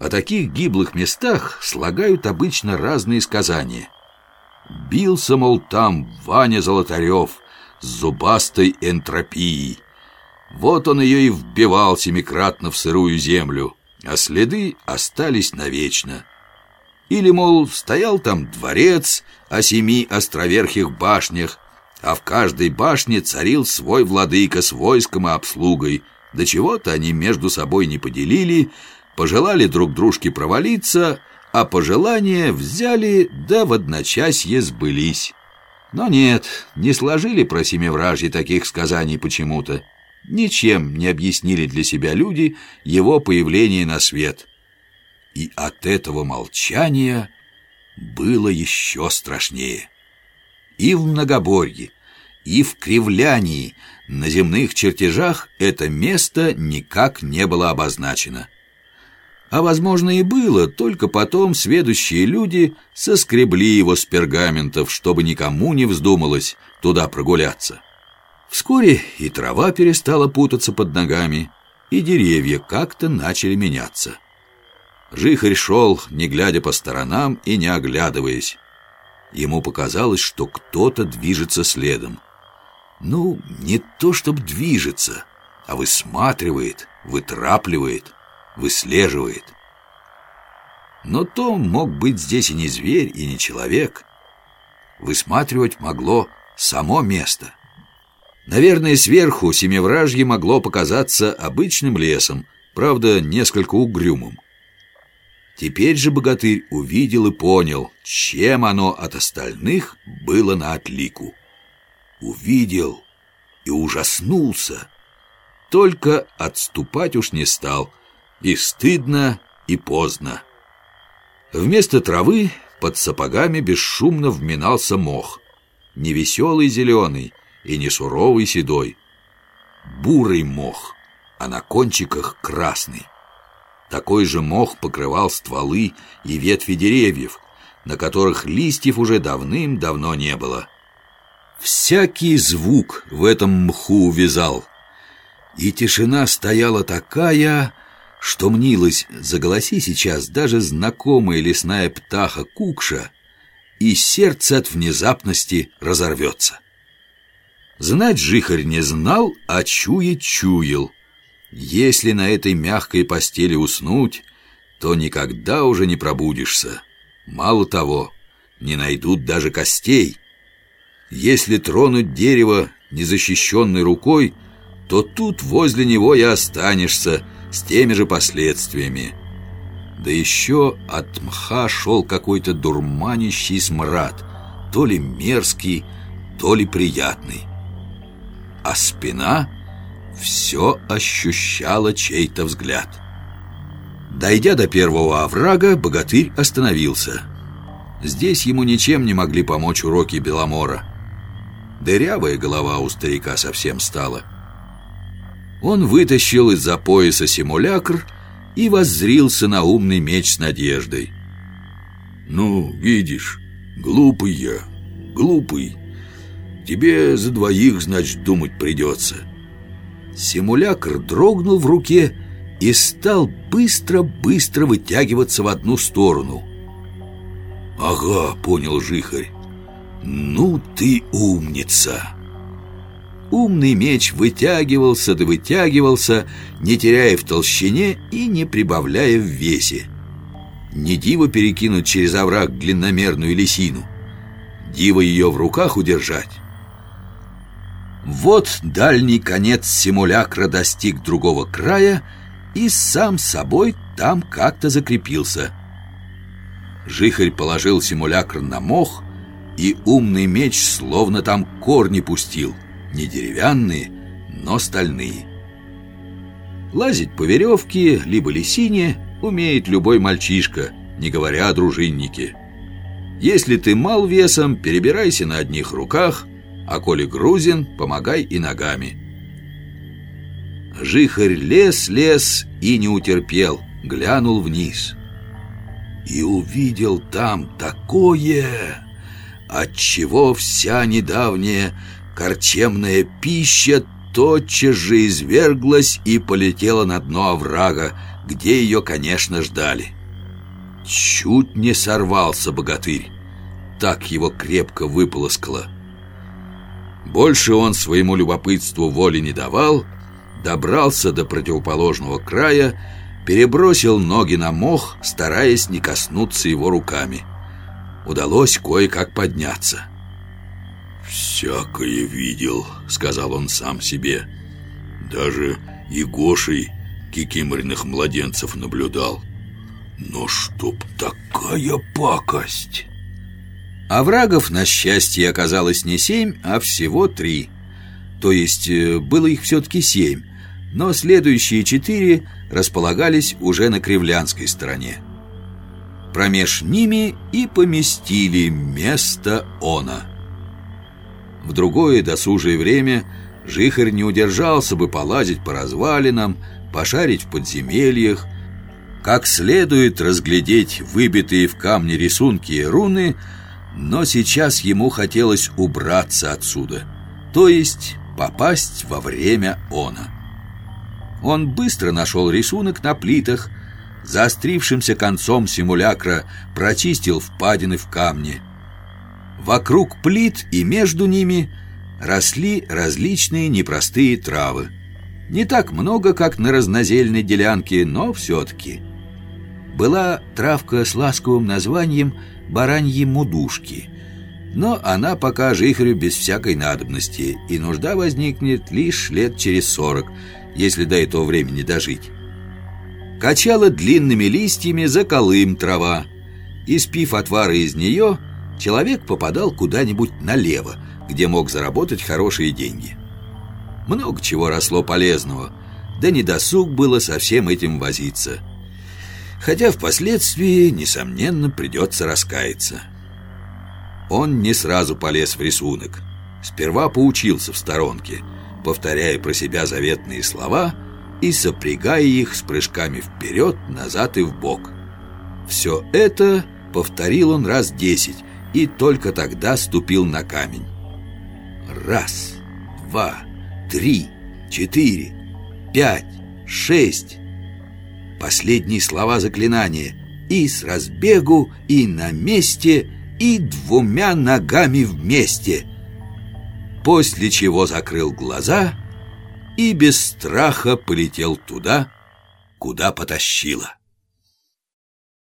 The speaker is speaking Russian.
О таких гиблых местах слагают обычно разные сказания. Бился, мол, там Ваня Золотарев с зубастой энтропией. Вот он ее и вбивал семикратно в сырую землю, а следы остались навечно. Или, мол, стоял там дворец о семи островерхих башнях, а в каждой башне царил свой владыка с войском и обслугой. До чего-то они между собой не поделили, пожелали друг дружке провалиться, а пожелания взяли, да в одночасье сбылись. Но нет, не сложили про семивражье таких сказаний почему-то. Ничем не объяснили для себя люди его появление на свет. И от этого молчания было еще страшнее. И в многоборье, и в кривлянии на земных чертежах это место никак не было обозначено. А возможно и было, только потом сведущие люди соскребли его с пергаментов, чтобы никому не вздумалось туда прогуляться. Вскоре и трава перестала путаться под ногами, и деревья как-то начали меняться. Жихарь шел, не глядя по сторонам и не оглядываясь. Ему показалось, что кто-то движется следом. Ну, не то чтобы движется, а высматривает, вытрапливает — выслеживает. Но то мог быть здесь и не зверь, и не человек. Высматривать могло само место. Наверное, сверху Семивражье могло показаться обычным лесом, правда, несколько угрюмым. Теперь же богатырь увидел и понял, чем оно от остальных было на отлику. Увидел и ужаснулся. Только отступать уж не стал, и стыдно, и поздно. Вместо травы под сапогами бесшумно вминался мох. Не веселый зеленый и не суровый седой. Бурый мох, а на кончиках красный. Такой же мох покрывал стволы и ветви деревьев, на которых листьев уже давным-давно не было. Всякий звук в этом мху увязал. И тишина стояла такая, что мнилось, заголоси сейчас даже знакомая лесная птаха Кукша, и сердце от внезапности разорвется. Знать жихарь не знал, а чуять чуял. Если на этой мягкой постели уснуть, то никогда уже не пробудишься. Мало того, не найдут даже костей. Если тронуть дерево незащищенной рукой, то тут возле него и останешься, с теми же последствиями. Да еще от мха шел какой-то дурманящий смрад, то ли мерзкий, то ли приятный. А спина все ощущала чей-то взгляд. Дойдя до первого оврага, богатырь остановился. Здесь ему ничем не могли помочь уроки Беломора. Дырявая голова у старика совсем стала – он вытащил из-за пояса симулякр и воззрился на умный меч с надеждой. «Ну, видишь, глупый я, глупый. Тебе за двоих, значит, думать придется». Симулякр дрогнул в руке и стал быстро-быстро вытягиваться в одну сторону. «Ага», — понял Жихарь. «Ну ты умница!» Умный меч вытягивался да вытягивался, не теряя в толщине и не прибавляя в весе. Не диво перекинуть через овраг длинномерную лисину. Диво ее в руках удержать. Вот дальний конец симулякра достиг другого края и сам собой там как-то закрепился. Жихарь положил симулякр на мох, и умный меч словно там корни пустил — не деревянные, но стальные. Лазить по веревке, либо лисине умеет любой мальчишка, не говоря о дружиннике. Если ты мал весом, перебирайся на одних руках, а коли грузин, помогай и ногами. Жихарь лес-лес и не утерпел, глянул вниз. И увидел там такое, от чего вся недавняя Корчемная пища тотчас же изверглась и полетела на дно оврага, где ее, конечно, ждали. Чуть не сорвался богатырь. Так его крепко выполоскало. Больше он своему любопытству воли не давал, добрался до противоположного края, перебросил ноги на мох, стараясь не коснуться его руками. Удалось кое-как подняться. «Всякое видел», — сказал он сам себе. «Даже и Гошей кикиморных младенцев наблюдал. Но чтоб такая пакость!» А врагов, на счастье, оказалось не семь, а всего три. То есть э, было их все-таки семь, но следующие четыре располагались уже на кривлянской стороне. Промеж ними и поместили место она. В другое досужее время Жихарь не удержался бы полазить по развалинам, пошарить в подземельях, как следует разглядеть выбитые в камне рисунки и руны, но сейчас ему хотелось убраться отсюда, то есть попасть во время она. Он быстро нашел рисунок на плитах, заострившимся концом симулякра прочистил впадины в камне – Вокруг плит и между ними росли различные непростые травы. Не так много, как на разнозельной делянке, но все-таки. Была травка с ласковым названием «бараньи мудушки», но она пока жихрю без всякой надобности, и нужда возникнет лишь лет через сорок, если до этого времени дожить. Качала длинными листьями за колым трава, и, спив отвары из нее, человек попадал куда-нибудь налево, где мог заработать хорошие деньги. Много чего росло полезного, да недосуг было со всем этим возиться. Хотя впоследствии, несомненно, придется раскаяться. Он не сразу полез в рисунок. Сперва поучился в сторонке, повторяя про себя заветные слова и сопрягая их с прыжками вперед, назад и вбок. Все это повторил он раз десять, и только тогда ступил на камень. Раз, два, три, четыре, пять, шесть. Последние слова заклинания. И с разбегу, и на месте, и двумя ногами вместе. После чего закрыл глаза и без страха полетел туда, куда потащило.